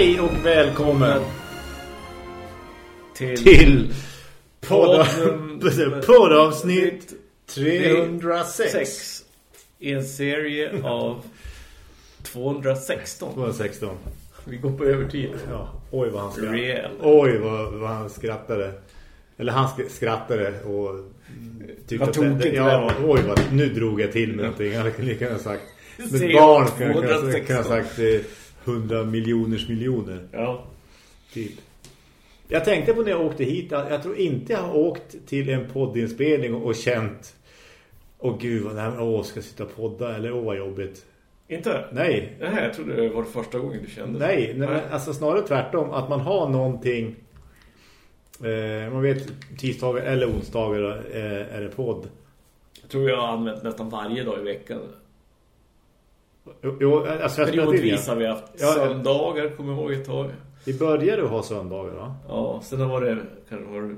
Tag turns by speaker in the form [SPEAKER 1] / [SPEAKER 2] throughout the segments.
[SPEAKER 1] Hej och välkommen
[SPEAKER 2] till,
[SPEAKER 1] till podd, poddavsnitt 306.
[SPEAKER 2] 6 i en serie av 216.
[SPEAKER 1] 216.
[SPEAKER 2] Vi går på övertid.
[SPEAKER 1] Ja, oj vad han skrattade. Oj vad, vad han skrattade. Eller han sk- skrattade och tyckte
[SPEAKER 2] Vad
[SPEAKER 1] att
[SPEAKER 2] det
[SPEAKER 1] ja, oj vad, nu drog jag till med någonting. Han kunde lika gärna sagt. Med barn kan jag- kan jag-
[SPEAKER 2] 216.
[SPEAKER 1] kan jag ha sagt 100 miljoners miljoner.
[SPEAKER 2] Ja.
[SPEAKER 1] Typ. Jag tänkte på när jag åkte hit att jag tror inte jag har åkt till en poddinspelning och känt Åh gud, vad det här, åh, ska jag sitta och podda eller åh vad jobbigt.
[SPEAKER 2] Inte?
[SPEAKER 1] Nej,
[SPEAKER 2] Nej, jag trodde det var första gången du kände
[SPEAKER 1] nej, nej men, alltså snarare tvärtom att man har någonting eh, man vet tisdagar eller onsdagar eh, är det podd.
[SPEAKER 2] Jag tror jag har använt nästan varje dag i veckan.
[SPEAKER 1] Jo, alltså jag
[SPEAKER 2] Periodvis har vi haft
[SPEAKER 1] Ja,
[SPEAKER 2] söndagar, kommer jag ihåg ett tag.
[SPEAKER 1] Vi började ha söndagar va?
[SPEAKER 2] Ja, sen var det kanske var det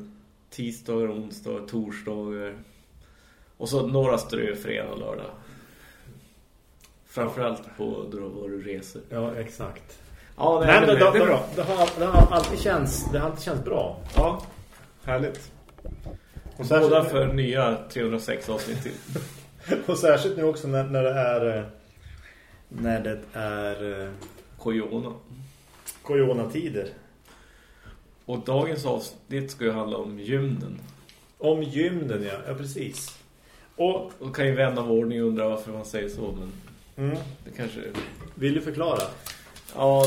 [SPEAKER 2] tisdagar, onsdagar, torsdagar. Och så några strö fredag och lördag. Framförallt på då var det resor.
[SPEAKER 1] Ja, exakt.
[SPEAKER 2] Ja, nej,
[SPEAKER 1] Nej,
[SPEAKER 2] det, det,
[SPEAKER 1] det,
[SPEAKER 2] är bra.
[SPEAKER 1] Det har, det har alltid känts, det har alltid känts bra.
[SPEAKER 2] Ja, härligt.
[SPEAKER 1] Och
[SPEAKER 2] Båda för nya 306 avsnitt till.
[SPEAKER 1] Och särskilt nu också när, när det är eh, när det är eh,
[SPEAKER 2] Kojona.
[SPEAKER 1] coronatider.
[SPEAKER 2] Och dagens avsnitt ska ju handla om gymnen.
[SPEAKER 1] Om gymden, ja. Ja, precis. Och
[SPEAKER 2] Och kan ju vän av ordning undra varför man säger så, men
[SPEAKER 1] mm,
[SPEAKER 2] det kanske...
[SPEAKER 1] vill du förklara?
[SPEAKER 2] Ja,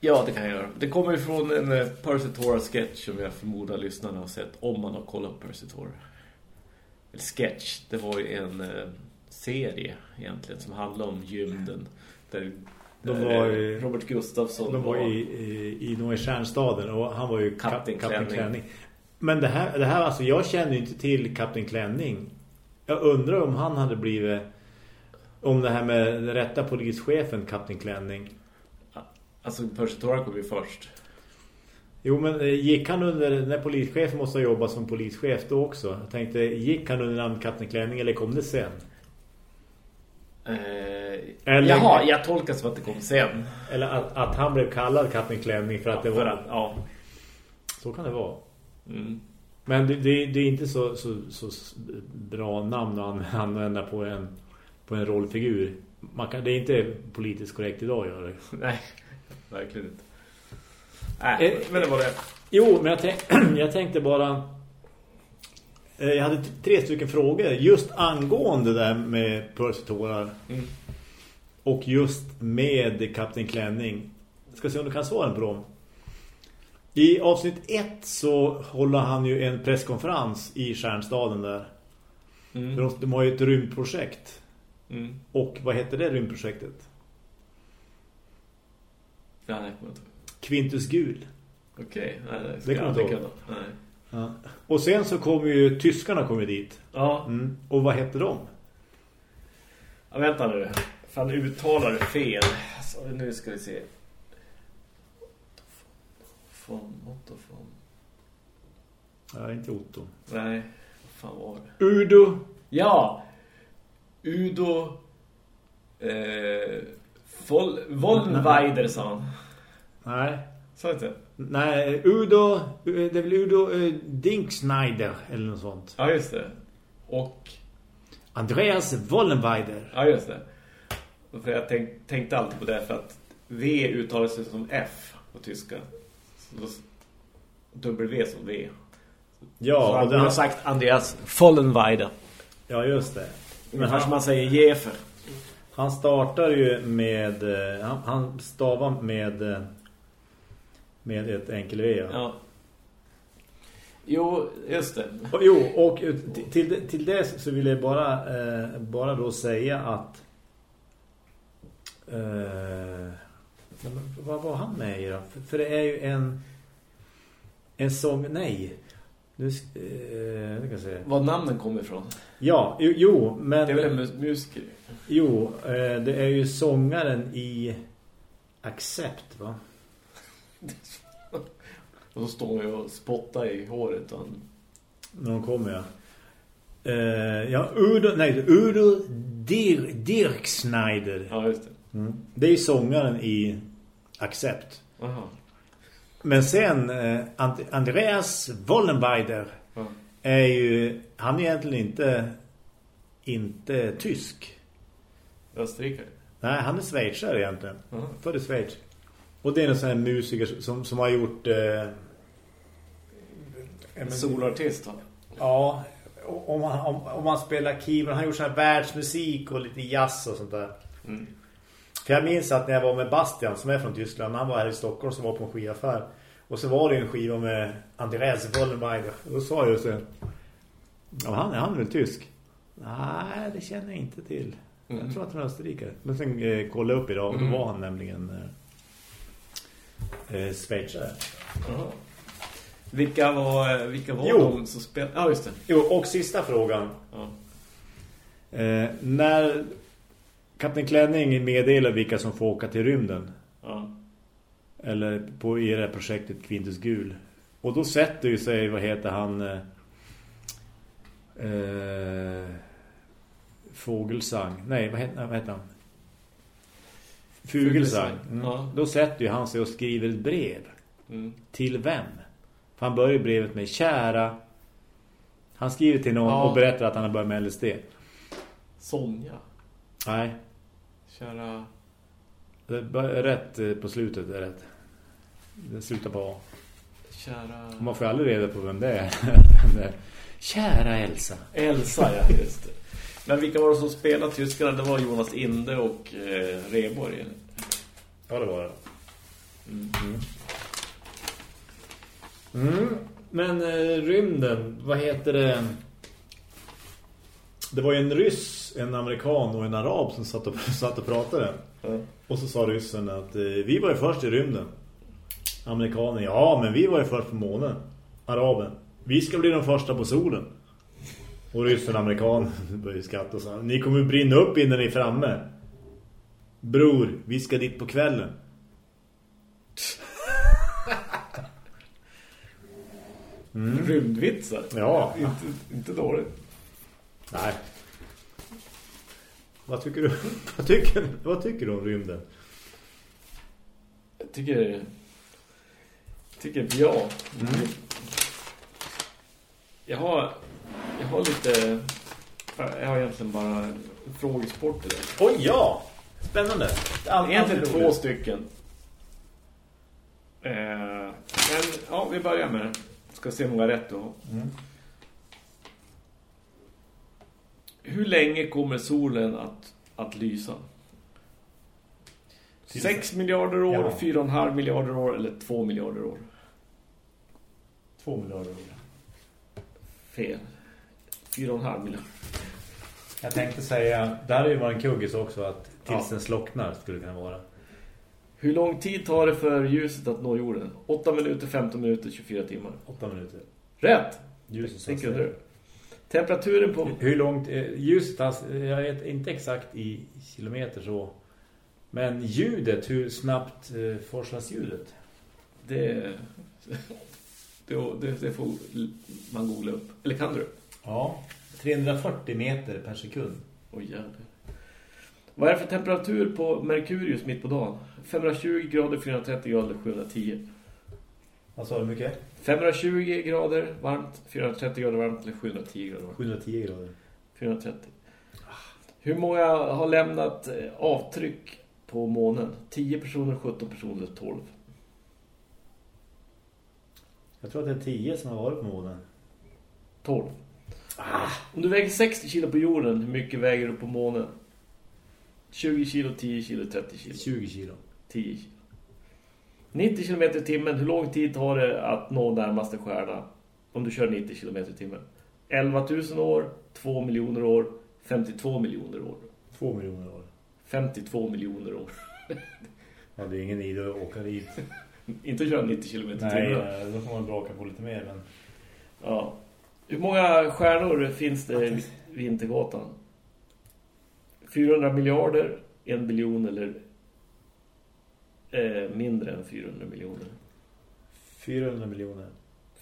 [SPEAKER 2] ja det kan jag göra. Det kommer ju från en eh, Percy Tora-sketch som jag förmodar lyssnarna har sett om man har kollat Percy Tora. Eller sketch, det var ju en eh, serie egentligen som handlade om gymden. Där,
[SPEAKER 1] De
[SPEAKER 2] där,
[SPEAKER 1] var
[SPEAKER 2] eh,
[SPEAKER 1] i-
[SPEAKER 2] Robert Gustafsson
[SPEAKER 1] De var i, i, i Noe Stjärnstaden och han var ju kap-
[SPEAKER 2] Kapten Klänning.
[SPEAKER 1] Klänning. Men det här, det här, alltså jag kände ju inte till Kapten Klänning. Jag undrar om han hade blivit om det här med den rätta polischefen Kapten Klänning.
[SPEAKER 2] Alltså Percy Tora kom ju först.
[SPEAKER 1] Jo, men eh, gick han under, när polischefen måste ha jobbat som polischef då också? Jag tänkte, gick han under namn Kapten Klänning eller kom det sen?
[SPEAKER 2] Eh,
[SPEAKER 1] Eller-
[SPEAKER 2] Jaha, jag tolkar som att det kom sen.
[SPEAKER 1] Eller att, att han blev kallad Kapten Klänning för att det
[SPEAKER 2] För
[SPEAKER 1] var...
[SPEAKER 2] att, ja.
[SPEAKER 1] Så kan det vara.
[SPEAKER 2] Mm.
[SPEAKER 1] Men det, det, det är inte så, så, så bra namn att använda på en, på en rollfigur. Man kan, det är inte politiskt korrekt idag att göra det.
[SPEAKER 2] Nej, verkligen inte. Nej,
[SPEAKER 1] Eh,
[SPEAKER 2] men det var det.
[SPEAKER 1] Jo, men jag, tänk, jag tänkte bara... eh, Jag hade tre stycken frågor just angående det där med Percy Tårar.
[SPEAKER 2] Mm.
[SPEAKER 1] Och just med Kapten Klänning. Ska se om du kan svara på dem. I avsnitt ett så håller han ju en presskonferens i Stjärnstaden där. För
[SPEAKER 2] Mm.
[SPEAKER 1] De, de har ju ett rymdprojekt.
[SPEAKER 2] Mm.
[SPEAKER 1] Och vad heter det rymdprojektet?
[SPEAKER 2] Ja, nej, kommer inte.
[SPEAKER 1] Quintus Gul.
[SPEAKER 2] Okej, nej, det
[SPEAKER 1] Det
[SPEAKER 2] ska jag kunna. Nej.
[SPEAKER 1] Ja. Och sen så kommer ju tyskarna kommer dit.
[SPEAKER 2] Ja,
[SPEAKER 1] Mm. Och vad hette de?
[SPEAKER 2] ja, vänta nu. Fan, uttalar det fel. Så, nu ska vi se. Fon, Ottofon.
[SPEAKER 1] Ja, inte Otto.
[SPEAKER 2] Nej, vad fan var det?
[SPEAKER 1] Udo.
[SPEAKER 2] Ja! Udo... Eh, Vol, Vollenweider sa han.
[SPEAKER 1] Nej.
[SPEAKER 2] Sa inte?
[SPEAKER 1] Nej, Udo. Det väl Udo uh, Dinksneider eller något sånt.
[SPEAKER 2] Ja, just det. Och...
[SPEAKER 1] Andreas Wollenweider.
[SPEAKER 2] Ja, just det. För jag tänk, tänkte alltid på det för att V uttalar sig som F på tyska. Så W som V. så
[SPEAKER 1] Ja,
[SPEAKER 2] han
[SPEAKER 1] och det
[SPEAKER 2] har sagt Andreas Vollenweider.
[SPEAKER 1] ja, just det.
[SPEAKER 2] Men
[SPEAKER 1] han,
[SPEAKER 2] man säger Jefer.
[SPEAKER 1] han startar ju med... eh, Han, han stavar med... Med ett enkel V. Ja.
[SPEAKER 2] Jo, just det.
[SPEAKER 1] Och, jo, och till, till det så vill jag bara, eh, bara då säga att eh, vad var han med i då? För, för det är ju en en sång, nej nu, eh, kan jag säga.
[SPEAKER 2] Var namnen kommer ifrån.
[SPEAKER 1] Ja, jo, jo men
[SPEAKER 2] Det är väl en mus musiker.
[SPEAKER 1] jo, eh, det är ju sångaren i Accept va?
[SPEAKER 2] Och så står ju och spottar i håret. Och.
[SPEAKER 1] När de kommer, ja. Eh, ja, Udo, nej, Udo Dir, Dirk Schneider.
[SPEAKER 2] Ja, just det.
[SPEAKER 1] Mm. Det är sångaren i, accept.
[SPEAKER 2] Aha.
[SPEAKER 1] Men sen And Andreas Wollenweider
[SPEAKER 2] Ja.
[SPEAKER 1] är ju han är egentligen inte inte tysk.
[SPEAKER 2] Österrike.
[SPEAKER 1] Nej, han är schweizare egentligen.
[SPEAKER 2] Aha.
[SPEAKER 1] I Schweiz. Och det är en sån här musiker som, som har gjort eh,
[SPEAKER 2] En solartist va?
[SPEAKER 1] Ja, om man, om, om man spelar keyboard. Han har gjort sån här världsmusik och lite jazz och sånt där.
[SPEAKER 2] Mm.
[SPEAKER 1] För jag minns att när jag var med Bastian som är från Tyskland. Han var här i Stockholm som var på en skivaffär. Och så var det en skiva med Andreas Wollenweider. Och då sa jag så Ja, han, han är väl tysk? Nej, det känner jag inte till. Jag
[SPEAKER 2] Mm.
[SPEAKER 1] tror att han är österrikare. Men sen eh, kollade jag upp idag och då
[SPEAKER 2] Mm.
[SPEAKER 1] var han nämligen eh, eh, schweizare.
[SPEAKER 2] Aha. Vilka var, vilka var
[SPEAKER 1] Jo.
[SPEAKER 2] de som spelade? Ja, just det.
[SPEAKER 1] Jo, och sista frågan.
[SPEAKER 2] Ja.
[SPEAKER 1] Eh, när Kapten Klänning meddelar vilka som får åka till rymden
[SPEAKER 2] Ja.
[SPEAKER 1] eller på i det här projektet Quintus Gul och då sätter ju sig, vad heter han eh, eh, Fågelsang nej, vad heter, vad heter han Fugelsang mm.
[SPEAKER 2] Ja.
[SPEAKER 1] då sätter ju han sig och skriver ett brev
[SPEAKER 2] Mm.
[SPEAKER 1] till vem? För han börjar brevet med kära han skriver till någon
[SPEAKER 2] Ja.
[SPEAKER 1] och berättar att han har börjat med LSD
[SPEAKER 2] Sonja.
[SPEAKER 1] nej
[SPEAKER 2] Kära...
[SPEAKER 1] Det är Rätt eh, på slutet är rätt. Det slutar på A.
[SPEAKER 2] Kära...
[SPEAKER 1] Man får aldrig reda på vem det är. Vem det är. Kära Elsa.
[SPEAKER 2] Elsa, ja, just det. Men vilka var det som spelade tyskarna? Det var Jonas Inde och eh, Reborg. eller?
[SPEAKER 1] Ja, det var det.
[SPEAKER 2] Mm.
[SPEAKER 1] Mm. Men eh, rymden, vad heter det? Det var ju en ryss, en amerikan och en arab som satt och, satt och pratade.
[SPEAKER 2] Ja.
[SPEAKER 1] Och så sa ryssen att eh, vi var ju först i rymden. Amerikanen, ja men vi var ju först på månen. Araben, vi ska bli de första på solen. Och ryssen och amerikan började skratta och sa, ni kommer brinna upp innan ni är framme. Bror, vi ska dit på kvällen.
[SPEAKER 2] Rymdvitsar.
[SPEAKER 1] Ja.
[SPEAKER 2] Inte, inte dåligt.
[SPEAKER 1] Nej. Vad tycker du? Vad tycker, vad tycker du om rymden?
[SPEAKER 2] Jag tycker... Tycker ja. Jag har... Jag har lite... Jag har egentligen bara frågesport i det.
[SPEAKER 1] Oj, ja! Spännande. All,
[SPEAKER 2] Egentligen
[SPEAKER 1] alltid
[SPEAKER 2] två
[SPEAKER 1] roligt.
[SPEAKER 2] stycken. Eh, men ja, vi börjar med det. Ska se hur många rätt har.
[SPEAKER 1] Mm.
[SPEAKER 2] Hur länge kommer solen att, att lysa? 6 miljarder år,
[SPEAKER 1] Ja.
[SPEAKER 2] 4,5 miljarder år eller 2 miljarder år?
[SPEAKER 1] Två miljarder.
[SPEAKER 2] Fel. 4,5 miljarder.
[SPEAKER 1] Jag tänkte säga, där är ju bara en kuggis också att tills
[SPEAKER 2] Ja.
[SPEAKER 1] den slocknar skulle det kunna vara.
[SPEAKER 2] Hur lång tid tar det för ljuset att nå jorden? 8 minuter, 15 minuter, 24 timmar.
[SPEAKER 1] Åtta minuter.
[SPEAKER 2] Rätt!
[SPEAKER 1] Ljuset
[SPEAKER 2] Det kunde du. Temperaturen på...
[SPEAKER 1] Hur långt eh, ljuset, alltså, jag vet inte exakt i kilometer så. Men ljudet, hur snabbt eh, forslas ljudet?
[SPEAKER 2] Det, det, det, det får man googla upp. Eller kan du?
[SPEAKER 1] Ja, 340 meter per sekund.
[SPEAKER 2] Oj jävlar. Vad är det för temperatur på Merkurius mitt på dagen? 520 grader, 430 grader, 710.
[SPEAKER 1] Vad sa du mycket?
[SPEAKER 2] 520 grader varmt, 430 grader varmt eller 710 grader varmt?
[SPEAKER 1] 710 grader.
[SPEAKER 2] 430. Hur många har lämnat eh, avtryck på månen? 10 personer, 17 personer, 12.
[SPEAKER 1] Jag tror att det är 10 som har varit på månen.
[SPEAKER 2] 12. Om du väger 60 kilo på jorden, hur mycket väger du på månen? 20 kilo, 10 kilo, 30 kilo.
[SPEAKER 1] 20 kilo.
[SPEAKER 2] 10 kilo. 90 km i timmen, hur lång tid tar det att nå närmaste stjärna om du kör 90 km i timmen? 11 000 år, 2 miljoner år, 52 miljoner år.
[SPEAKER 1] 2 miljoner år.
[SPEAKER 2] 52 miljoner år.
[SPEAKER 1] Ja, det är ingen idé att åka dit.
[SPEAKER 2] Inte köra 90 km i
[SPEAKER 1] Nej,
[SPEAKER 2] timmen.
[SPEAKER 1] eh, då får man braka på lite mer. Men...
[SPEAKER 2] Ja. Hur många stjärnor finns det vid Vintergatan? 400 miljarder, en biljon eller eh, mindre än 400 miljoner?
[SPEAKER 1] 400 miljoner.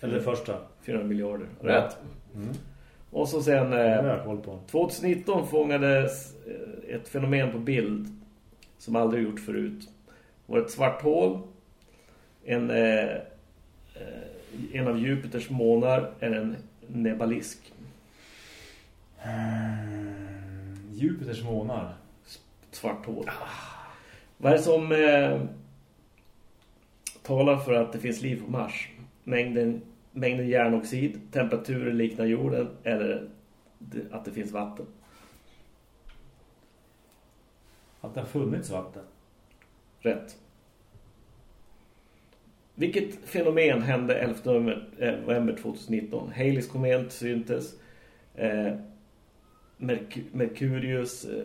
[SPEAKER 1] Eller första.
[SPEAKER 2] 400 miljarder.
[SPEAKER 1] Ja.
[SPEAKER 2] Rätt.
[SPEAKER 1] Mm.
[SPEAKER 2] Och så sen
[SPEAKER 1] Det
[SPEAKER 2] eh,
[SPEAKER 1] jag koll på.
[SPEAKER 2] 2019 fångades eh, ett fenomen på bild som aldrig gjort förut. var ett svart hål. En, eh, eh, en av Jupiters månar är en nebalisk.
[SPEAKER 1] Mm, Jupiters månar.
[SPEAKER 2] Svart hål. Vad är det som eh, talar för att det finns liv på Mars? Mängden, mängden järnoxid, temperaturen liknar jorden eller att det finns vatten?
[SPEAKER 1] Att det har funnits vatten.
[SPEAKER 2] Rätt. Vilket fenomen hände 11 november 2019? Haleys komet syntes. Eh, Merk Merkurius eh,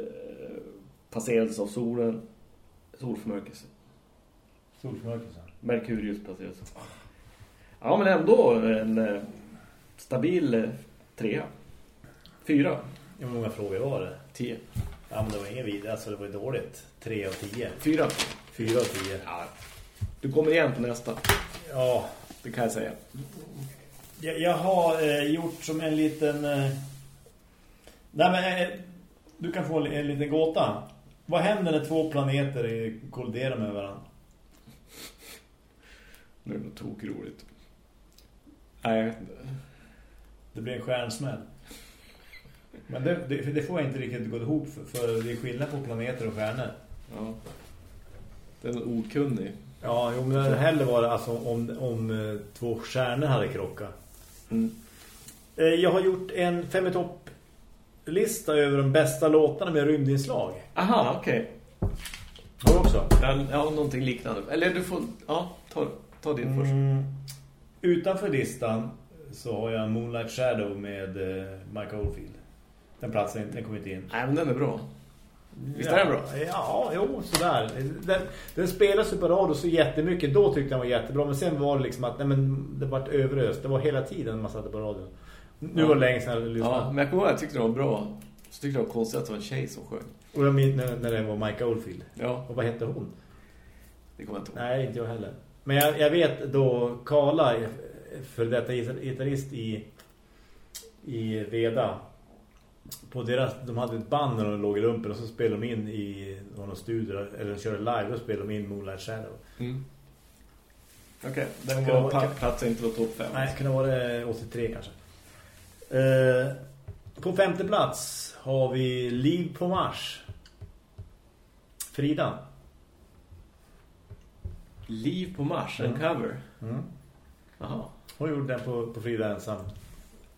[SPEAKER 2] passerades av solen. Solförmörkelse.
[SPEAKER 1] Solförmörkelse.
[SPEAKER 2] Merkurius passerades. Ja, men ändå en eh, stabil eh, trea. Fyra.
[SPEAKER 1] Hur många frågor var det?
[SPEAKER 2] Tio.
[SPEAKER 1] Ja, men det var ingen vidare. Alltså det var dåligt. Tre av tio.
[SPEAKER 2] Fyra.
[SPEAKER 1] Fyra av tio.
[SPEAKER 2] Ja. Du kommer igen på nästa.
[SPEAKER 1] Ja,
[SPEAKER 2] Det kan jag säga.
[SPEAKER 1] Jag, jag har eh, gjort som en liten... Eh... Nej, men, eh, du kan få en, en liten gåta. Vad händer när två planeter kolliderar med varandra?
[SPEAKER 2] Nu är det något tokroligt. Nej, jag vet inte.
[SPEAKER 1] Det blir en stjärnsmäll. Men det, det, det får jag inte riktigt gå ihop för, för det är skillnad på planeter och stjärnor.
[SPEAKER 2] Ja. Den är okunnig.
[SPEAKER 1] Ja, jo, men hellre var det alltså om, om eh, två stjärnor hade krockat.
[SPEAKER 2] Mm.
[SPEAKER 1] Eh, jag har gjort en fem i topp-lista över de bästa låtarna med rymdinslag.
[SPEAKER 2] Aha, okej.
[SPEAKER 1] Har du också?
[SPEAKER 2] Ja, ja, någonting liknande. Eller du får... Ja, ta, ta din först.
[SPEAKER 1] Mm, utanför listan så har jag Moonlight Shadow med eh, Mike Oldfield. Den platsen den kommer inte in.
[SPEAKER 2] Nej, men den är bra. Visst är den bra?
[SPEAKER 1] Ja, jo, sådär. Den, den spelas ju på radio så jättemycket. Då tyckte jag den var jättebra. Men sen var det liksom att nej, men det var överöst. Det var hela tiden man satte på radio. Nu
[SPEAKER 2] Ja.
[SPEAKER 1] var det länge sedan jag lyssnade.
[SPEAKER 2] Ja, men jag kommer ihåg jag tyckte det var bra. Så tyckte jag det var konstigt att det var en tjej som sjöng.
[SPEAKER 1] Och jag minns när, när det var Mike Oldfield.
[SPEAKER 2] Ja,
[SPEAKER 1] Och vad hette hon?
[SPEAKER 2] det kommer jag inte ihåg.
[SPEAKER 1] Nej, inte jag heller. Men jag, jag vet då Karla, för detta gitarrist i, i Veda. På deras, de hade ett band när de låg i lumpen och så spelade de in i någon studio eller körde live och spelade de in Moonlight Shadow.
[SPEAKER 2] Mm. Okej, den
[SPEAKER 1] Kan det
[SPEAKER 2] var platsen inte på topp fem.
[SPEAKER 1] Nej, kan det vara 83 kanske. Eh, på femte plats har vi Liv på Mars. Frida.
[SPEAKER 2] Liv på Mars, en
[SPEAKER 1] Mm.
[SPEAKER 2] cover.
[SPEAKER 1] Mm.
[SPEAKER 2] Jaha.
[SPEAKER 1] Hon gjorde den på, på Frida ensam.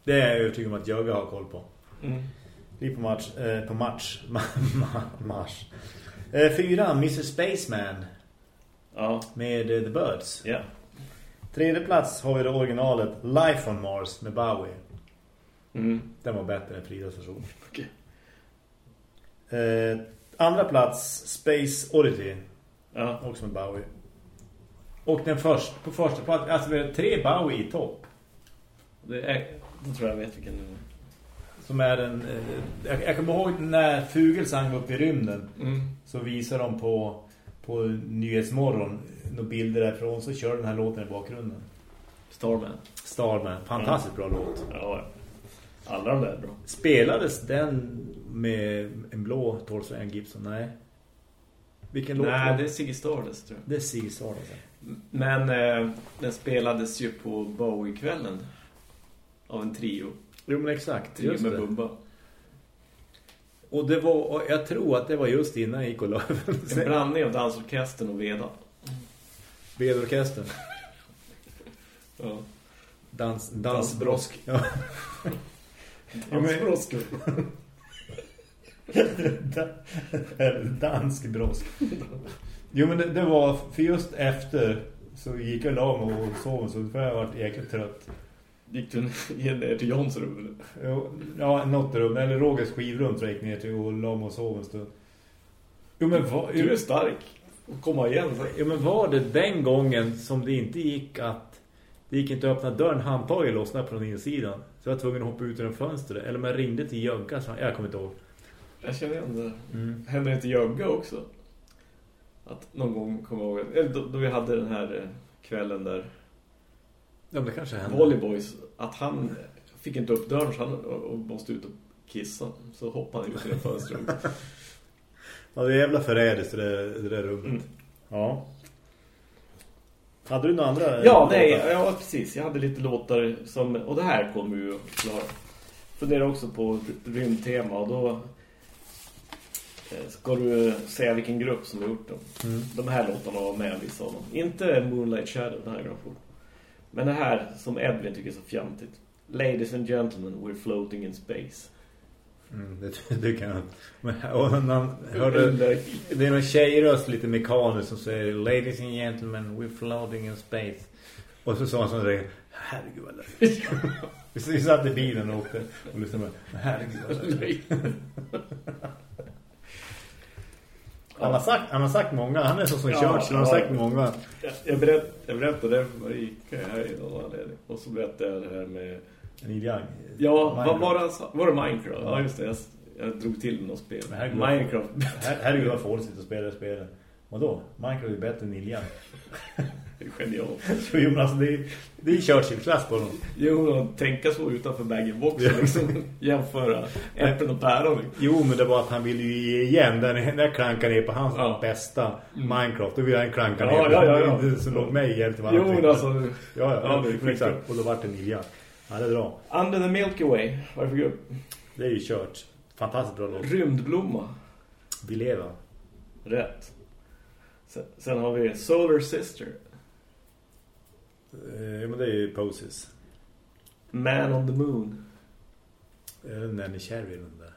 [SPEAKER 1] Det är jag övertygad om att Jöga har koll på.
[SPEAKER 2] Mm.
[SPEAKER 1] Liv på match. Eh, på match. Ma- ma- mars. Eh, fyra, Mr. Spaceman.
[SPEAKER 2] Ja,
[SPEAKER 1] Med eh, The Birds.
[SPEAKER 2] ja.
[SPEAKER 1] Tredje plats har vi det originalet Life on Mars med Bowie.
[SPEAKER 2] Mm.
[SPEAKER 1] Den var bättre än Fridas version.
[SPEAKER 2] Okej.
[SPEAKER 1] Eh, andra plats Space Oddity.
[SPEAKER 2] Ja.
[SPEAKER 1] Också med Bowie. Och den först, på första plats, alltså vi har tre Bowie i topp.
[SPEAKER 2] Det är, då tror jag vet vilken det var.
[SPEAKER 1] Som är en, eh, jag, jag kommer ihåg när Fugelsang var uppe i rymden.
[SPEAKER 2] Mm.
[SPEAKER 1] Så visar de på, på Nyhetsmorgon några bilder därifrån. Så kör den här låten i bakgrunden.
[SPEAKER 2] Starman.
[SPEAKER 1] Starman, fantastiskt bra låt.
[SPEAKER 2] Ja, alla de där är bra.
[SPEAKER 1] Spelades den med en blå Torsten Gibson? Nej. Vilken låt?
[SPEAKER 2] Nej, det är Ziggy Stardust tror jag.
[SPEAKER 1] det är Sea Stardust.
[SPEAKER 2] Men eh, den spelades ju på Bowie-kvällen av en trio.
[SPEAKER 1] Jo men exakt, just
[SPEAKER 2] med
[SPEAKER 1] det.
[SPEAKER 2] Bumba.
[SPEAKER 1] Och det var, och jag tror att det var just innan jag gick och la
[SPEAKER 2] En blandning av dansorkestern och Veda.
[SPEAKER 1] Vedorkestern.
[SPEAKER 2] Ja.
[SPEAKER 1] Dans,
[SPEAKER 2] Dansbrosk.
[SPEAKER 1] Ja.
[SPEAKER 2] Dansbrosk.
[SPEAKER 1] Dansk brosk. Jo men det, det var för just efter så gick jag la mig och sov så för jag varit jäkligt trött.
[SPEAKER 2] Gick du ner till Johns rum?
[SPEAKER 1] Jo, Ja, något rum. Eller Rogers skivrum så jag gick ner till och la mig och sov en stund. Jo men, var,
[SPEAKER 2] Du är stark. Och komma igen.
[SPEAKER 1] Jo, men var det den gången som det inte gick att det gick inte att öppna dörren, handtaget lossnade på den insidan. Så jag var tvungen att hoppa ut ur en fönster. Eller man ringde till Jögga, så jag kommer inte ihåg.
[SPEAKER 2] Jag känner igen det.
[SPEAKER 1] Mm.
[SPEAKER 2] Händer det inte Jögga också? Att någon gång kommer jag ihåg. Eller då, då vi hade den här eh, kvällen där.
[SPEAKER 1] Ja, men det kanske hände.
[SPEAKER 2] Volleyboys. Att han fick inte upp dörren så han och, måste ut och kissa. Så hoppade han ut genom fönstret.
[SPEAKER 1] Ja, det är jävla förrädiskt det, det där rummet.
[SPEAKER 2] Mm.
[SPEAKER 1] Ja. Hade du några andra?
[SPEAKER 2] Ja, nej, ja, precis. Jag hade lite låtar som... Och det här kommer ju att klara. Funderar också på rymdtema och då eh, ska du säga vilken grupp som har gjort dem.
[SPEAKER 1] Mm.
[SPEAKER 2] De här låtarna var med vissa av dem. Inte Moonlight Shadow, den här grafen. Men det här som Edwin tycker är så fjantigt. Ladies and gentlemen, we're floating in space.
[SPEAKER 1] Mm, det, det kan. Men, och han hörde, det är någon tjejröst lite mekaniskt som säger Ladies and gentlemen, we're floating in space. Och så sa han sån där, herregud vad löjligt. Vi satt i bilen och åkte och lyssnade på herregud vad löjligt. Han har, sagt, han har sagt många, han är så som ja, han har sagt många.
[SPEAKER 2] Jag, jag, berätt, jag berättade det för Marika här i någon anledning. Och så berättade jag det här med...
[SPEAKER 1] Neil Young.
[SPEAKER 2] Ja, vad var det Var det Minecraft? Ja, just det. Jag, jag drog till något spel.
[SPEAKER 1] Herregud,
[SPEAKER 2] Minecraft.
[SPEAKER 1] Här, herregud vad får sitta och spela det spelet. Vadå? Minecraft är bättre än
[SPEAKER 2] är genialt.
[SPEAKER 1] jo, men alltså, det är, det är Churchill-klass på dem.
[SPEAKER 2] Jo, tänka så utanför bag-in-boxen. liksom, jämföra äpplen och päron.
[SPEAKER 1] Jo, men det var att han ville ju ge igen. Den där klankar ner på hans ja. bästa mm. Minecraft. Då vill han klanka ner
[SPEAKER 2] ja,
[SPEAKER 1] på
[SPEAKER 2] ja, ja, ja.
[SPEAKER 1] Det, så låg mig hjälpt till
[SPEAKER 2] Jo, men alltså...
[SPEAKER 1] Ja, ja, ja det exakt. Och då var det Neil Young. Ja, det är bra.
[SPEAKER 2] Under the Milky Way. Vad är det för grupp?
[SPEAKER 1] Det är ju Church. Fantastiskt bra låt.
[SPEAKER 2] Rymdblomma.
[SPEAKER 1] Vi lever.
[SPEAKER 2] Rätt. Sen, sen har vi Solar Sister.
[SPEAKER 1] Eh, men det är ju Poses.
[SPEAKER 2] Man on the Moon.
[SPEAKER 1] Det Nanny Cherry den där?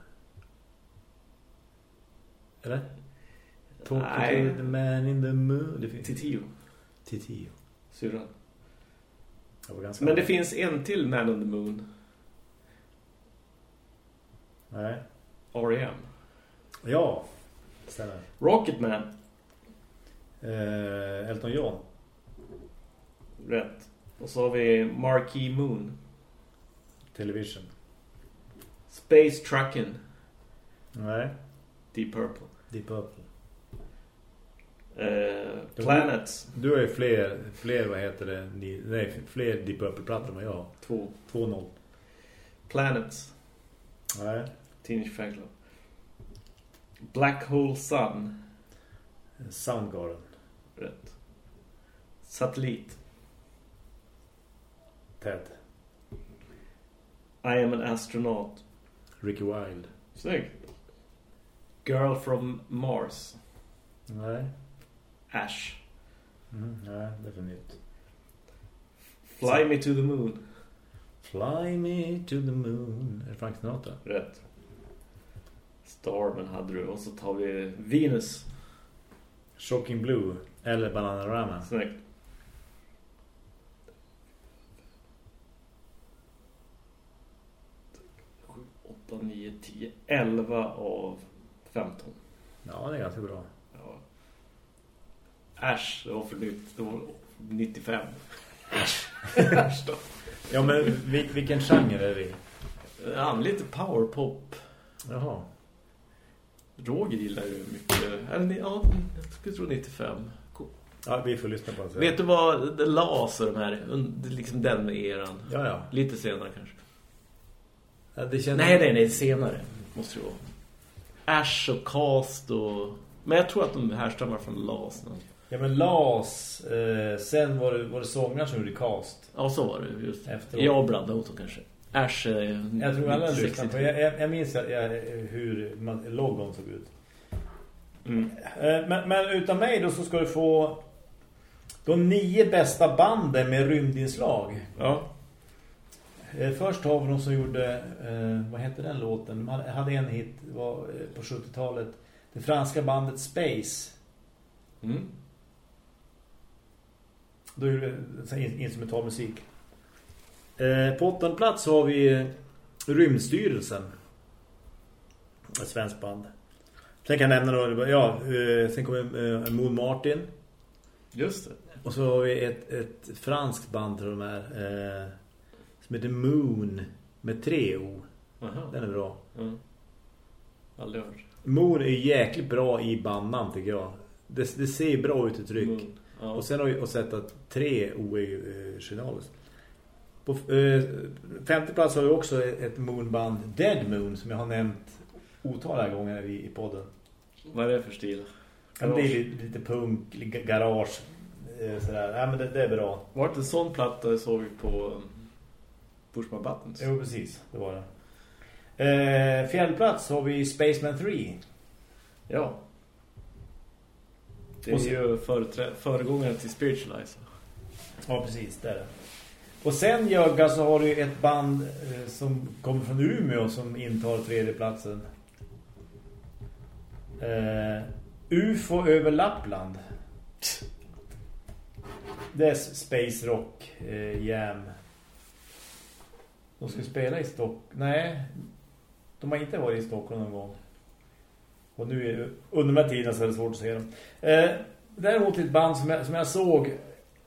[SPEAKER 1] Eller?
[SPEAKER 2] Nej.
[SPEAKER 1] to the man in the moon.
[SPEAKER 2] Titio.
[SPEAKER 1] Titio.
[SPEAKER 2] Syrran. Men det finns en till Man on the Moon.
[SPEAKER 1] Nej.
[SPEAKER 2] R.E.M.
[SPEAKER 1] Ja, stämmer.
[SPEAKER 2] Rocketman.
[SPEAKER 1] Eh, Elton John.
[SPEAKER 2] Rätt. Och så har vi Marquee Moon.
[SPEAKER 1] Television.
[SPEAKER 2] Space Truckin.
[SPEAKER 1] Nej.
[SPEAKER 2] Deep Purple.
[SPEAKER 1] Deep Purple.
[SPEAKER 2] Eh, Planets.
[SPEAKER 1] Du har ju fler, fler vad heter det? Nej, fler Deep Purple-plattor än jag har.
[SPEAKER 2] Två.
[SPEAKER 1] 2-0.
[SPEAKER 2] Planets.
[SPEAKER 1] Nej.
[SPEAKER 2] Teenage Fan Club. Black Hole Sun.
[SPEAKER 1] Soundgarden.
[SPEAKER 2] Rätt. Satellit.
[SPEAKER 1] Ted.
[SPEAKER 2] I am an astronaut.
[SPEAKER 1] Ricky Wilde.
[SPEAKER 2] Snyggt. Girl from Mars.
[SPEAKER 1] Nej.
[SPEAKER 2] Ash.
[SPEAKER 1] Mm, nej, nytt.
[SPEAKER 2] Fly me to the moon.
[SPEAKER 1] Fly me to the moon. Är det Frank Sinatra?
[SPEAKER 2] Rätt. Starman hade du. Och så tar vi Venus.
[SPEAKER 1] Shocking Blue. Eller Bananarama.
[SPEAKER 2] Snyggt. 8, 9, 10, 11 av 15.
[SPEAKER 1] Ja, det är ganska bra.
[SPEAKER 2] Ja. Ash, det var för nytt. Det var 95.
[SPEAKER 1] Ash då. Ja, men vilken genre är det?
[SPEAKER 2] Ja, lite powerpop.
[SPEAKER 1] Jaha.
[SPEAKER 2] Roger gillar ju mycket. Eller, ja, jag skulle tro 95. Cool.
[SPEAKER 1] Ja, vi får lyssna på det.
[SPEAKER 2] Vet du vad det laser de här? Liksom den eran.
[SPEAKER 1] Ja, ja.
[SPEAKER 2] Lite senare kanske.
[SPEAKER 1] Ja, det känns...
[SPEAKER 2] Nej, nej, nej, senare. Måste det vara. Ash och Cast och... Men jag tror att de härstammar från Las.
[SPEAKER 1] Ja, men Las... Eh, sen var det, var det sångaren som gjorde Cast.
[SPEAKER 2] Ja, så var det. Just Efteråt. Jag blandade ihop dem kanske. Ash är...
[SPEAKER 1] Jag tror alla lyssnar på. Jag, jag, jag minns jag, jag, hur man, logon såg ut. Mm. Eh, men, men utan mig då så ska du få de nio bästa banden med rymdinslag.
[SPEAKER 2] Ja.
[SPEAKER 1] Eh, först har vi de som gjorde, eh, vad heter den låten? De hade en hit eh, på 70-talet. Det franska bandet Space.
[SPEAKER 2] Mm.
[SPEAKER 1] Då är det instrumental musik. Eh, på åttonde plats har vi Rymdstyrelsen. Ett svenskt band. Sen kan jag nämna då, ja, eh, sen kommer eh, Moon Martin.
[SPEAKER 2] Just det.
[SPEAKER 1] Och så har vi ett, ett franskt band tror de är. Eh, som heter Moon med tre O.
[SPEAKER 2] Aha.
[SPEAKER 1] Den är bra.
[SPEAKER 2] Mm. Aldrig hört.
[SPEAKER 1] Moon är jäkligt bra i bandnamn tycker jag. Det, det ser bra ut i tryck. Ja. Och sen har vi sett att tre O är eh, genialiskt. På eh, femte plats har vi också ett moonband Dead Moon som jag har nämnt otaliga gånger i, i podden.
[SPEAKER 2] Vad är det för stil?
[SPEAKER 1] Ja, det är lite, lite punk, garage, eh, sådär. Ja, men det, det är bra.
[SPEAKER 2] Var det en sån platta såg vi på Pushma Buttons?
[SPEAKER 1] Jo, precis. Det var det. Eh, fjällplats har vi Spaceman 3.
[SPEAKER 2] Ja. Det är ju föregångaren till Spiritualize.
[SPEAKER 1] Ja, precis. Det är det. Och sen Jögga så har du ju ett band eh, som kommer från Umeå som intar tredjeplatsen. Eh, uh, UFO över Lappland. Det är Space Rock uh, Jam. De ska spela i Stockholm. Nej, de har inte varit i Stockholm någon gång. Och nu är under de här tiderna så är det svårt att se dem. Eh, däremot ett band som jag, som jag såg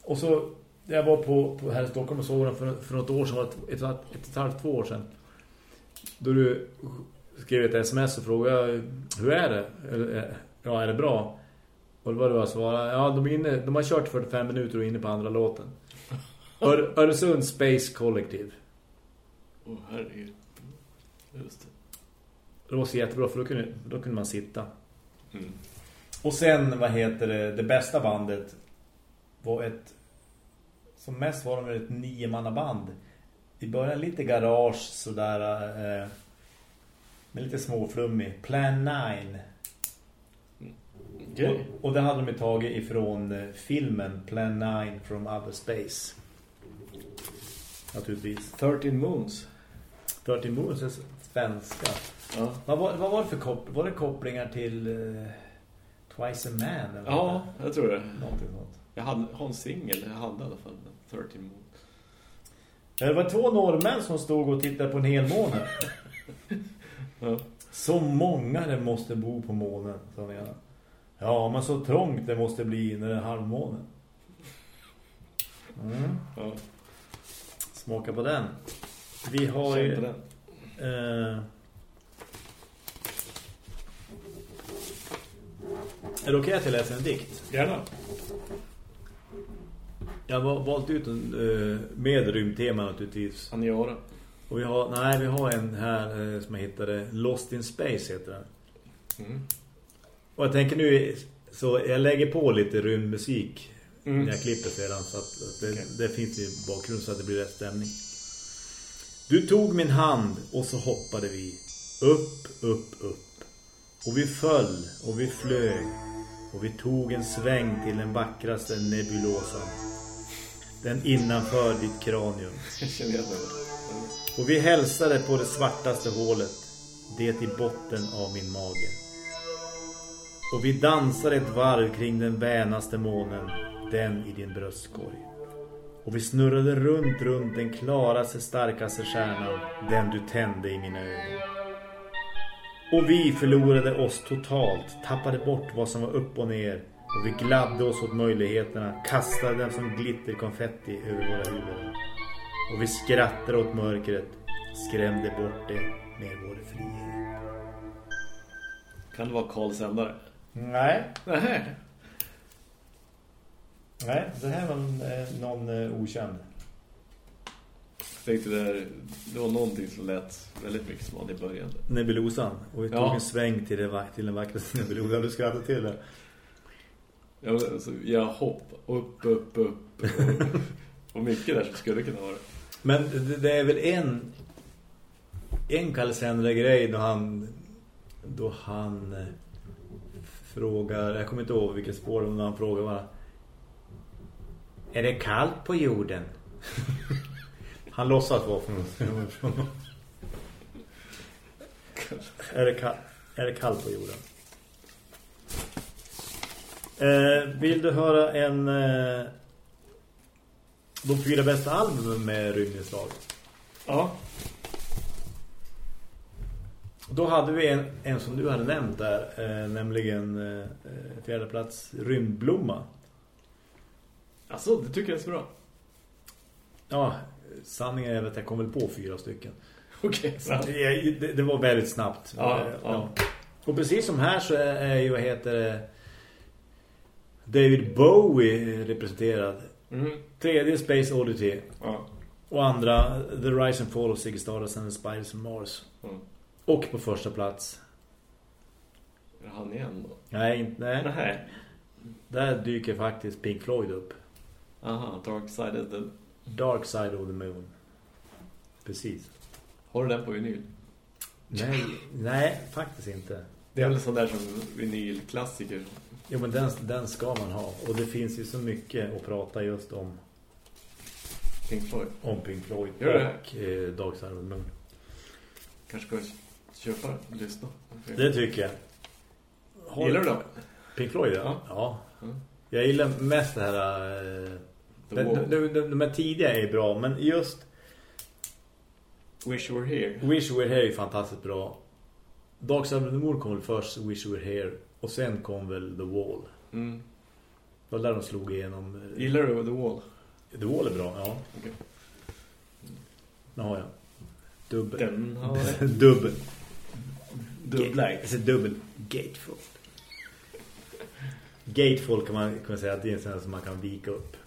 [SPEAKER 1] och så jag var på, på här i Stockholm och såg dem för, för något år sedan, ett, ett, ett, ett, halvt, två år sedan. Då du skrev ett sms och frågade hur är det? Eh, Ja, är det bra? Och det var det jag svarade. Ja, de, är inne, de har kört 45 minuter och är inne på andra låten. Ör, Öresund Space Collective.
[SPEAKER 2] Åh, oh, herregud. Just det.
[SPEAKER 1] Det var så jättebra för då kunde, då kunde man sitta.
[SPEAKER 2] Mm.
[SPEAKER 1] Och sen, vad heter det, det bästa bandet var ett, som mest var de väl ett niomannaband. I början lite garage sådär, eh, med lite småflummig. Plan 9.
[SPEAKER 2] Okej.
[SPEAKER 1] Och, och det hade de tagit ifrån eh, filmen Plan 9 from Outer Space. Naturligtvis.
[SPEAKER 2] 13 Moons.
[SPEAKER 1] 13 Moons är svenska.
[SPEAKER 2] Ja.
[SPEAKER 1] Vad var, vad var det för koppling? Var det kopplingar till eh, Twice a Man? Eller
[SPEAKER 2] ja, jag tror det.
[SPEAKER 1] Någonting sånt.
[SPEAKER 2] Jag hade, har en singel, jag hade i alla fall 13 Moons.
[SPEAKER 1] Det var två norrmän som stod och tittade på en hel måne.
[SPEAKER 2] Ja.
[SPEAKER 1] Så många det måste bo på månen, sa den ena. Ja, men så trångt det måste bli när det är halvmåne. Mm.
[SPEAKER 2] ja.
[SPEAKER 1] Smaka på den. Vi har ju...
[SPEAKER 2] på den.
[SPEAKER 1] Eh, är det okej att jag läser en dikt?
[SPEAKER 2] Gärna.
[SPEAKER 1] Jag har valt ut en eh, med rymdtema naturligtvis.
[SPEAKER 2] Aniara.
[SPEAKER 1] Och vi har, nej, vi har en här eh, som jag hittade. Lost in Space heter den.
[SPEAKER 2] Mm.
[SPEAKER 1] Och jag tänker nu, så jag lägger på lite rymdmusik
[SPEAKER 2] Mm.
[SPEAKER 1] när jag klipper sedan. Så att, att det,
[SPEAKER 2] Okej.
[SPEAKER 1] det finns i bakgrunden så att det blir rätt stämning. Du tog min hand och så hoppade vi. Upp, upp, upp. Och vi föll och vi flög. Och vi tog en sväng till den vackraste nebulosan. Den innanför ditt kranium. Och vi hälsade på det svartaste hålet. Det i botten av min mage. Och vi dansade ett varv kring den vänaste månen. Den i din bröstkorg. Och vi snurrade runt, runt den klaraste, starkaste stjärnan. Den du tände i mina ögon. Och vi förlorade oss totalt. Tappade bort vad som var upp och ner. Och vi gladde oss åt möjligheterna. Kastade dem som glitterkonfetti över våra huvuden. Och vi skrattade åt mörkret. Skrämde bort det med vår frihet.
[SPEAKER 2] Kan det vara Karl Sändare?
[SPEAKER 1] Nej.
[SPEAKER 2] Nej.
[SPEAKER 1] Nej, det här var eh, någon eh, okänd.
[SPEAKER 2] Jag tänkte det, det var någonting som lät väldigt mycket som han i början.
[SPEAKER 1] Nebulosan. Och vi tog
[SPEAKER 2] Ja.
[SPEAKER 1] en sväng till, det, till den vackraste nebulosan. Du skrattade till det.
[SPEAKER 2] Jag, alltså, jag hopp upp, upp, upp. Och, och mycket där som skulle kunna vara.
[SPEAKER 1] Men det, det är väl en en Kalle grej då han då han eh, frågar, jag kommer inte ihåg vilket spår men han frågar bara Är det kallt på jorden? han låtsas vara från, från är, det kallt, är det kallt på jorden? Eh, vill du höra en eh, de fyra bästa albumen med rymdinslag?
[SPEAKER 2] Ja.
[SPEAKER 1] Då hade vi en, en som du hade nämnt där, eh, nämligen eh, fjärde plats Rymdblomma.
[SPEAKER 2] Alltså, det tycker jag är så bra.
[SPEAKER 1] Ja, sanningen är att jag kom väl på fyra stycken.
[SPEAKER 2] Okej,
[SPEAKER 1] Så att det, det, var väldigt snabbt.
[SPEAKER 2] Ja,
[SPEAKER 1] Eh,
[SPEAKER 2] ja.
[SPEAKER 1] Och precis som här så är ju, vad heter det, David Bowie representerad.
[SPEAKER 2] Mm.
[SPEAKER 1] Tredje Space Oddity.
[SPEAKER 2] Ja.
[SPEAKER 1] Och andra The Rise and Fall of Ziggy Stardust and the Spiders on Mars.
[SPEAKER 2] Mm.
[SPEAKER 1] Och på första plats.
[SPEAKER 2] Är det han igen då?
[SPEAKER 1] Nej, inte, nej.
[SPEAKER 2] Nej.
[SPEAKER 1] Där dyker faktiskt Pink Floyd upp.
[SPEAKER 2] Aha, Dark Side of the...
[SPEAKER 1] Dark Side of the Moon. Precis.
[SPEAKER 2] Har du den på vinyl?
[SPEAKER 1] Nej, nej faktiskt inte.
[SPEAKER 2] Det är väl sån där som vinylklassiker.
[SPEAKER 1] Jo, men den, den ska man ha. Och det finns ju så mycket att prata just om.
[SPEAKER 2] Pink Floyd.
[SPEAKER 1] Om Pink Floyd
[SPEAKER 2] Gör det?
[SPEAKER 1] och eh, Side of the Moon.
[SPEAKER 2] Kanske ska köpa och lyssna.
[SPEAKER 1] Det tycker jag. Har
[SPEAKER 2] Gillar du dem?
[SPEAKER 1] Pink Floyd, ja.
[SPEAKER 2] Ja.
[SPEAKER 1] ja.
[SPEAKER 2] Mm.
[SPEAKER 1] Jag gillar mest det här... Eh, de, de, de, de här tidiga är bra, men just
[SPEAKER 2] Wish You Were Here.
[SPEAKER 1] Wish You Were Here är fantastiskt bra. The Moon kom väl först, Wish You Were Here. Och sen kom väl The Wall.
[SPEAKER 2] Mm.
[SPEAKER 1] Det var där de slog igenom. eh,
[SPEAKER 2] Gillar du The Wall?
[SPEAKER 1] The Wall är bra, ja.
[SPEAKER 2] Okej.
[SPEAKER 1] Nu har jag. Dubbel.
[SPEAKER 2] Den har
[SPEAKER 1] dubbel.
[SPEAKER 2] dubbla.
[SPEAKER 1] Alltså dubbel. Gatefold. Gatefold kan man kunna säga att det är en sån här som man kan vika upp.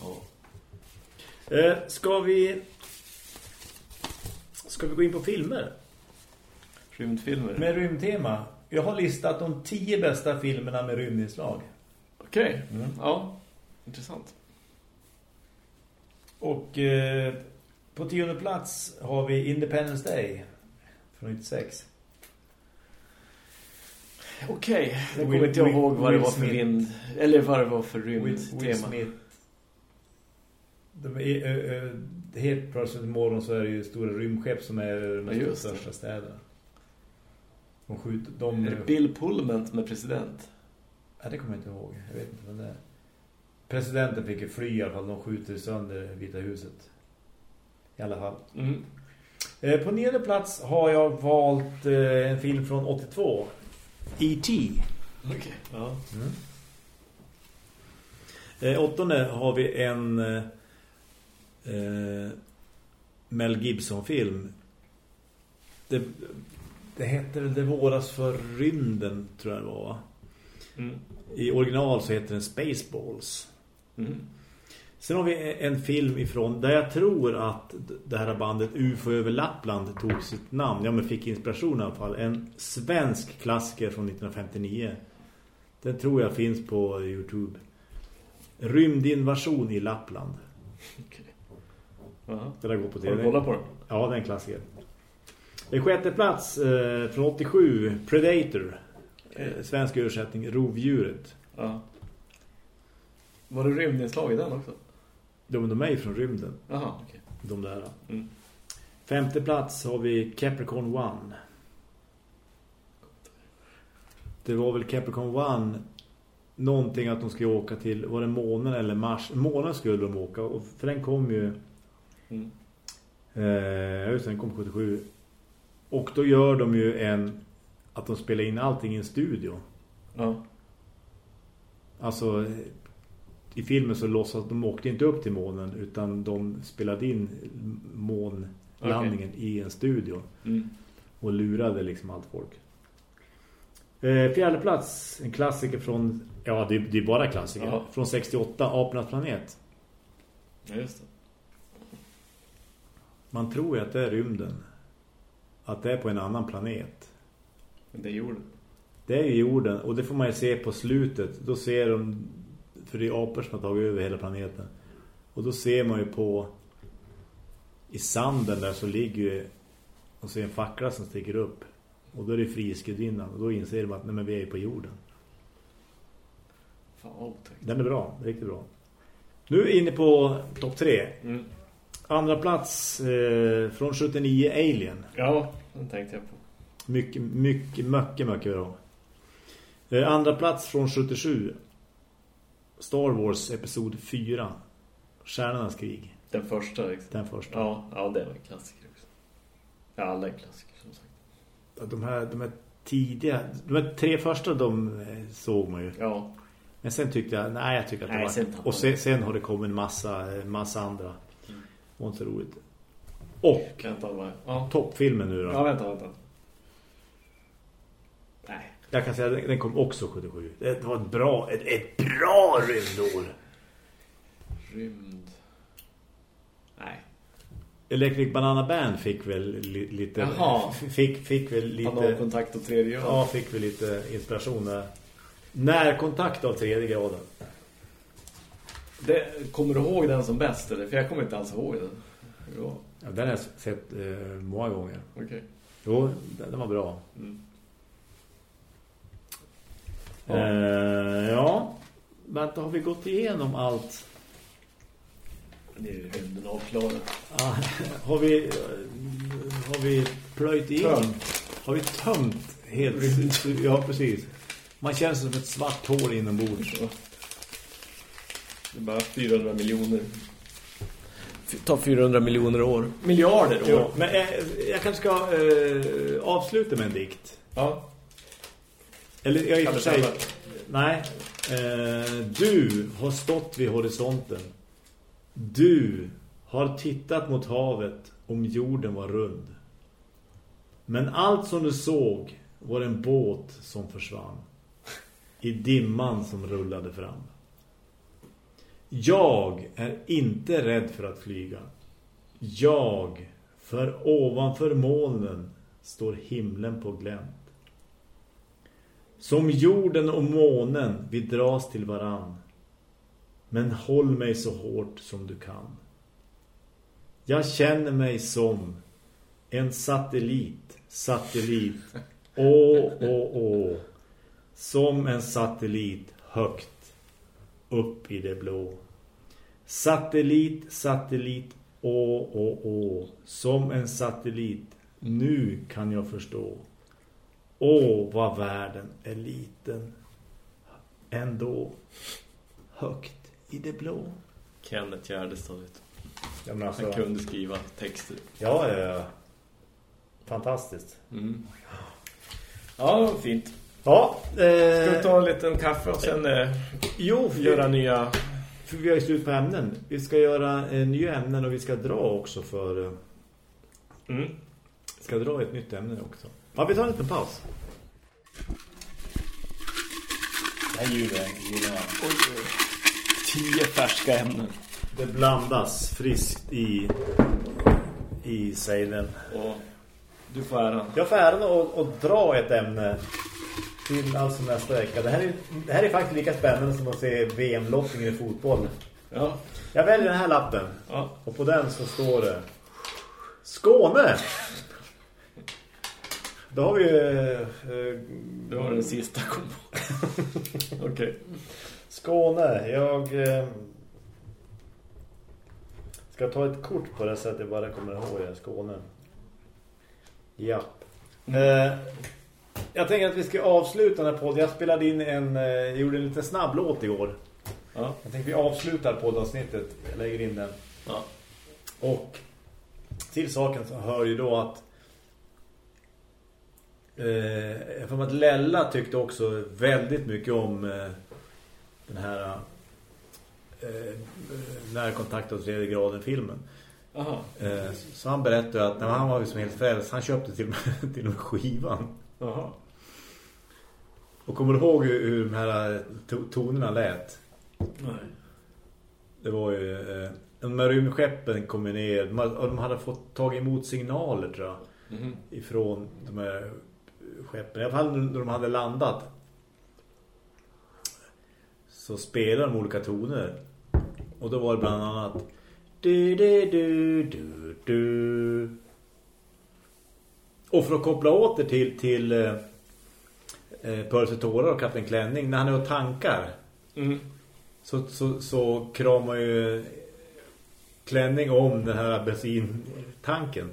[SPEAKER 2] Ja.
[SPEAKER 1] Eh, ska vi... Ska vi gå in på filmer?
[SPEAKER 2] Rymdfilmer.
[SPEAKER 1] Med rymdtema. Jag har listat de tio bästa filmerna med rymdinslag.
[SPEAKER 2] Okej.
[SPEAKER 1] Mm.
[SPEAKER 2] Ja. Intressant.
[SPEAKER 1] Och eh, på tionde plats har vi Independence Day från 96.
[SPEAKER 2] Okej. Jag
[SPEAKER 1] Will-
[SPEAKER 2] kommer inte ihåg vad det var för rymd. Eller vad det var för
[SPEAKER 1] Will
[SPEAKER 2] rymdtema.
[SPEAKER 1] Smith. De är, ö, helt plötsligt imorgon så är det ju stora rymdskepp som är de
[SPEAKER 2] Ja,
[SPEAKER 1] största städerna. De skjuter... De,
[SPEAKER 2] Är det Bill Pullman som är president?
[SPEAKER 1] Ja, det kommer jag inte ihåg. Jag vet inte vad det är. Presidenten fick ju fly i alla fall. De skjuter sönder Vita huset. I alla fall.
[SPEAKER 2] Mm.
[SPEAKER 1] Eh, på nionde plats har jag valt eh, en film från 82. E.T.
[SPEAKER 2] Okej. Ja.
[SPEAKER 1] Mm. Eh, åttonde har vi en eh, Mel Gibson-film. Det, heter väl Det våras för rymden, tror jag det var. va?
[SPEAKER 2] Mm.
[SPEAKER 1] I original så heter den Spaceballs.
[SPEAKER 2] Mm.
[SPEAKER 1] Sen har vi en film ifrån där jag tror att det här bandet UFO över Lappland tog sitt namn. Ja, men fick inspiration i alla fall. En svensk klassiker från 1959. Den tror jag finns på Youtube. Rymdinvasion i Lappland.
[SPEAKER 2] Okej. Jaha.
[SPEAKER 1] Det där går på
[SPEAKER 2] Har du
[SPEAKER 1] tv.
[SPEAKER 2] kollat på den?
[SPEAKER 1] Ja, det är en klassiker. Sjätte plats eh, från 87. Predator. Eh, svensk översättning. Rovdjuret.
[SPEAKER 2] Ja. Var det rymdinslag i den också?
[SPEAKER 1] De, de är ju från rymden.
[SPEAKER 2] Jaha, okej.
[SPEAKER 1] De där.
[SPEAKER 2] Mm.
[SPEAKER 1] Femte plats har vi Capricorn One. Det var väl Capricorn One någonting att de skulle åka till, var det månen eller mars? Månen skulle de åka, och för den kom ju
[SPEAKER 2] Mm.
[SPEAKER 1] eh, just den kom 77. Och då gör de ju en att de spelar in allting i en studio.
[SPEAKER 2] Ja.
[SPEAKER 1] Alltså i filmen så låtsas de åkte inte upp till månen utan de spelade in månlandningen i en studio
[SPEAKER 2] Mm.
[SPEAKER 1] och lurade liksom allt folk. Eh, fjärde plats, en klassiker från ja, det, det är bara klassiker.
[SPEAKER 2] Ja.
[SPEAKER 1] Från 68, Apernas planet.
[SPEAKER 2] Ja, just det.
[SPEAKER 1] Man tror ju att det är rymden. Att det är på en annan planet.
[SPEAKER 2] Men det är jorden.
[SPEAKER 1] Det är ju jorden och det får man ju se på slutet. Då ser de, för det är apor som har tagit över hela planeten. Och då ser man ju på i sanden där så ligger ju och så är en fackla som sticker upp. Och då är det Frihetsgudinnan och då inser de att nej, men vi är ju på jorden.
[SPEAKER 2] Fan otäckt.
[SPEAKER 1] Den är bra, riktigt bra. Nu är vi inne på topp tre.
[SPEAKER 2] Mm.
[SPEAKER 1] Andra plats eh, från 79 Alien.
[SPEAKER 2] Ja, den tänkte jag på.
[SPEAKER 1] Mycket, mycket, mycket, mycket bra. Eh, andra plats från 77. Star Wars episod 4. Stjärnornas krig.
[SPEAKER 2] Den första liksom.
[SPEAKER 1] Den första.
[SPEAKER 2] Ja, ja det var en klassiker också. Ja, alla är klassiker som sagt.
[SPEAKER 1] De här, de här tidiga, de här tre första de eh, såg man ju.
[SPEAKER 2] Ja,
[SPEAKER 1] Men sen tyckte jag, nej jag tycker att det
[SPEAKER 2] Nej,
[SPEAKER 1] var...
[SPEAKER 2] sen
[SPEAKER 1] och sen, sen har det kommit en massa, massa andra.
[SPEAKER 2] Mm.
[SPEAKER 1] Det var inte roligt. Och
[SPEAKER 2] Ja.
[SPEAKER 1] toppfilmen nu då.
[SPEAKER 2] ja, vänta, vänta. Nej.
[SPEAKER 1] Jag kan säga att den- kom också 77. Det var ett bra, ett, ett bra rymdår.
[SPEAKER 2] Rymd. Nej.
[SPEAKER 1] Electric Banana Band fick väl li, lite
[SPEAKER 2] Jaha.
[SPEAKER 1] fick fick väl lite
[SPEAKER 2] Banankontakt och tredje
[SPEAKER 1] ja, fick väl lite inspiration där. Närkontakt av tredje graden.
[SPEAKER 2] Det, kommer du ihåg den som bäst? Eller? För jag kommer inte alls ihåg den. Ja,
[SPEAKER 1] Ja, den har jag sett eh, många gånger.
[SPEAKER 2] okej.
[SPEAKER 1] Jo, den, den var bra.
[SPEAKER 2] Mm.
[SPEAKER 1] Ja. Eh, ja. Vänta, har vi gått igenom allt?
[SPEAKER 2] Det är ju hunden avklarat.
[SPEAKER 1] Ah, har vi eh, har vi plöjt in?
[SPEAKER 2] Tömt.
[SPEAKER 1] Har vi tömt helt? Ja, precis. Man känns som ett svart hål inombords.
[SPEAKER 2] Det är bara 400 miljoner. Ta 400 miljoner år. Miljarder år.
[SPEAKER 1] Jo, men eh, jag kanske ska eh, avsluta med en dikt.
[SPEAKER 2] Ja.
[SPEAKER 1] Eller jag i och
[SPEAKER 2] Kan
[SPEAKER 1] för
[SPEAKER 2] du
[SPEAKER 1] sig...
[SPEAKER 2] säga?
[SPEAKER 1] Nej. Eh, du har stått vid horisonten. Du har tittat mot havet om jorden var rund. Men allt som du såg var en båt som försvann. I dimman som rullade fram. Jag är inte rädd för att flyga. Jag, för ovanför molnen står himlen på glänt. Som jorden och månen vi dras till varann. Men håll mig så hårt som du kan. Jag känner mig som en satellit, satellit. Åh, åh, åh. Som en satellit högt upp i det blå. Satellit, satellit, åh, åh, åh. Som en satellit. Nu kan jag förstå. Åh, vad världen är liten. Ändå högt i det blå.
[SPEAKER 2] Kenneth Gärdestad.
[SPEAKER 1] Ja, men
[SPEAKER 2] Han kunde skriva texter.
[SPEAKER 1] ja, ja, ja. Fantastiskt.
[SPEAKER 2] Mm. Ja, fint.
[SPEAKER 1] Ja,
[SPEAKER 2] Ska vi
[SPEAKER 1] eh,
[SPEAKER 2] ta en liten kaffe och sen eh,
[SPEAKER 1] jo, för,
[SPEAKER 2] göra nya...
[SPEAKER 1] för vi har ju slut på ämnen. Vi ska göra eh, nya ämnen och vi ska dra också för... Eh,
[SPEAKER 2] Mm.
[SPEAKER 1] ska dra ett nytt ämne också. Ja, vi tar en liten paus. Det här ljudet gillar jag.
[SPEAKER 2] Tio färska ämnen.
[SPEAKER 1] Det blandas friskt i, i sejlen.
[SPEAKER 2] Och du får äran.
[SPEAKER 1] Jag får äran att, att dra ett ämne till alltså nästa vecka. Det här, är, det här är faktiskt lika spännande som att se VM-lottningen i fotboll.
[SPEAKER 2] Ja.
[SPEAKER 1] Jag väljer den här lappen.
[SPEAKER 2] ja.
[SPEAKER 1] Och på den så står det Skåne! Då har vi ju eh,
[SPEAKER 2] Det var den sista kom på. Okej.
[SPEAKER 1] Skåne. Jag eh, ska ta ett kort på det så att jag bara kommer ihåg det. Skåne. Ja. Eh, jag tänker att vi ska avsluta den här podden. Jag spelade in en, eh, jag gjorde en liten snabb låt igår.
[SPEAKER 2] Ja.
[SPEAKER 1] Jag tänkte vi avslutar poddavsnittet. Jag lägger in den.
[SPEAKER 2] Ja.
[SPEAKER 1] Och till saken så hör ju då att eh, med att Lella tyckte också väldigt mycket om eh, den här eh, närkontakt av tredje graden filmen.
[SPEAKER 2] Aha.
[SPEAKER 1] Eh, så han berättade att när han var ju som helt frälst, han köpte till, och till och med skivan.
[SPEAKER 2] Jaha.
[SPEAKER 1] Och kommer du ihåg hur, de här to- tonerna lät?
[SPEAKER 2] Nej.
[SPEAKER 1] Det var ju eh, de här rymdskeppen kom ner de, och de hade fått tag emot signaler tror jag
[SPEAKER 2] Mhm.
[SPEAKER 1] ifrån de här skeppen. I alla fall när de hade landat så spelade de olika toner. Och då var det bland annat du, du, du, du, du. Och för att koppla åter till till eh, Tårar och Kapten Klänning när han är och tankar
[SPEAKER 2] Mm.
[SPEAKER 1] så, så, så kramar ju klänning om den här bensintanken.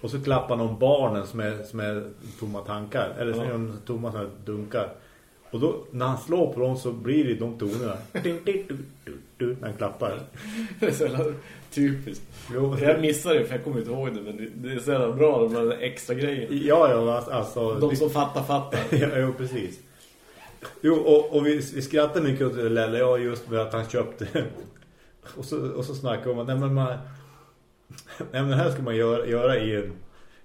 [SPEAKER 1] Och så klappar om barnen som är, som är tomma tankar. Eller som
[SPEAKER 2] Ja.
[SPEAKER 1] är tomma här dunkar. Och då, när han slår på dem så blir det de tonerna. När han klappar.
[SPEAKER 2] Det är så jävla typiskt.
[SPEAKER 1] Jo,
[SPEAKER 2] Jag missade det för jag kommer inte ihåg det men det- är så jävla bra de här extra grejer.
[SPEAKER 1] Ja, ja, alltså...
[SPEAKER 2] De som fattar fattar.
[SPEAKER 1] ja, jo, precis. Jo, och, och vi, vi skrattar mycket åt Lelle, ja, just med att han köpte. och, så, och så snackar vi om att nej, men man, nej, men det här ska man göra, göra i en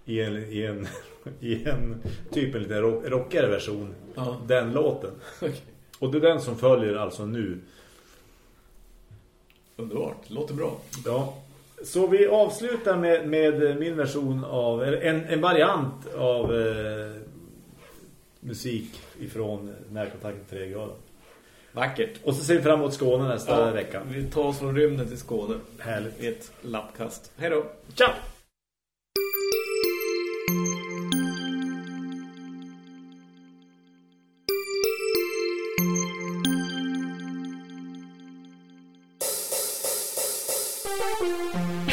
[SPEAKER 1] i en, i en, i en typ en lite rock, rockigare version.
[SPEAKER 2] Ja.
[SPEAKER 1] Den låten.
[SPEAKER 2] Okej.
[SPEAKER 1] Och det är den som följer alltså nu.
[SPEAKER 2] Underbart. Låter bra.
[SPEAKER 1] Ja. Så vi avslutar med, med min version av eller en, en variant av eh, musik ifrån närkontakten till graden.
[SPEAKER 2] Vackert.
[SPEAKER 1] Och så ser vi fram emot Skåne nästa
[SPEAKER 2] Ja,
[SPEAKER 1] vecka.
[SPEAKER 2] Vi tar oss från rymden till Skåne.
[SPEAKER 1] Härligt.
[SPEAKER 2] I ett lappkast. Hej då.
[SPEAKER 1] Ciao! えっ?